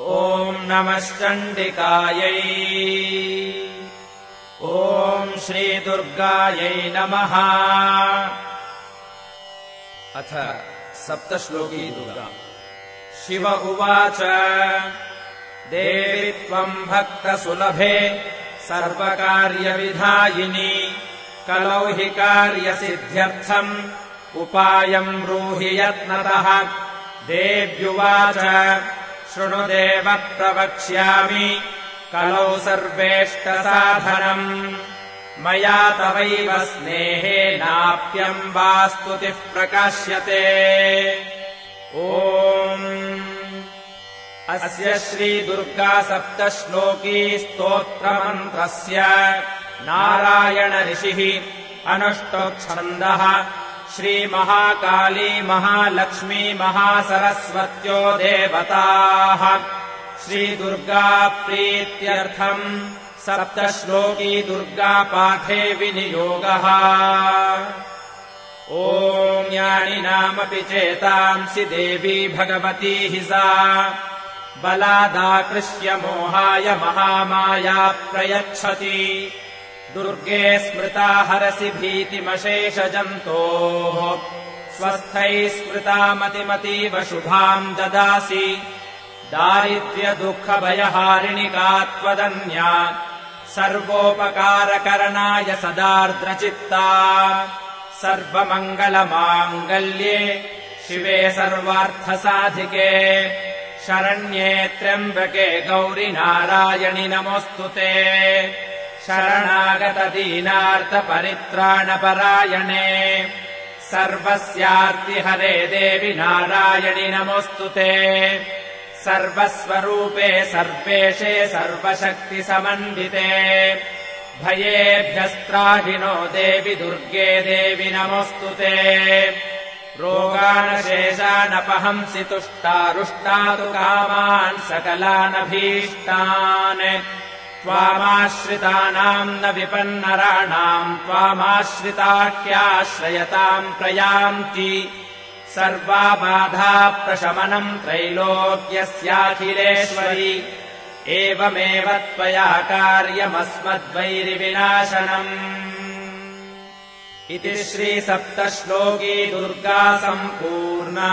ॐ नमश्चण्डिकायै ॐ श्रीदुर्गायै नमः। अथ सप्तश्लोकी दुर्गा। शिव उवाच देवि त्वम् भक्तसुलभे सर्वकार्यविधायिनी कलौ हि कार्यसिद्ध्यर्थम् उपायम् ब्रूहि यत्नतः। देव्युवाच शृणुदेव प्रवक्ष्यामि कलौ सर्वेष्टसाधनम्। मया तवैव स्नेहेनाप्यम् वा स्तुतिः प्रकाश्यते। ओ अस्य श्रीदुर्गासप्तश्लोकी स्तोत्रमन्त्रस्य नारायणऋषिः अनुष्टोच्छन्दः श्रीमहाकाली महालक्ष्मी महासरस्वत्यो देवताः। श्रीदुर्गाप्रीत्यर्थम् सप्तश्लोकी दुर्गापाठे विनियोगः। ॐ यानि नामपि चेतांसि देवी भगवती हि सा बलादाकृष्य मोहाय महामाया प्रयच्छति दुर्गे स्मृता हरसि भीतिमशेषजन्तोः। स्वस्थैः स्मृतामतिमतीव शुभाम् ददासि। दारिद्र्यदुःखभयहारिणिका त्वदन्या सर्वोपकारकरणाय सदार्द्रचित्ता। सर्वमङ्गलमाङ्गल्ये शिवे सर्वार्थसाधिके। शरण्ये त्र्यम्बके गौरिनारायणि नमोऽस्तु ते शरणागतदीनार्थपरित्राणपरायणे। सर्वस्यार्तिहरे देवि नारायणि नमोऽस्तु ते। सर्वस्वरूपे सर्वेशे सर्वशक्तिसमन्विते। भयेभ्यस्त्राहिनो देवि दुर्गे देवि नमोऽस्तु ते। रोगानशेषानपहंसि तुष्टारुष्टातु कामान् सकलानभीष्टान् त्वामाश्रितानाम् न विपन्नराणाम् त्वामाश्रिताख्याश्रयताम् प्रयान्ति। सर्वाबाधाप्रशमनम् त्रैलोक्यस्याखिलेश्वरि। एवमेव त्वया कार्यमस्मद्वैरिविनाशनम्। इति श्रीसप्तश्लोकी दुर्गा सम्पूर्णा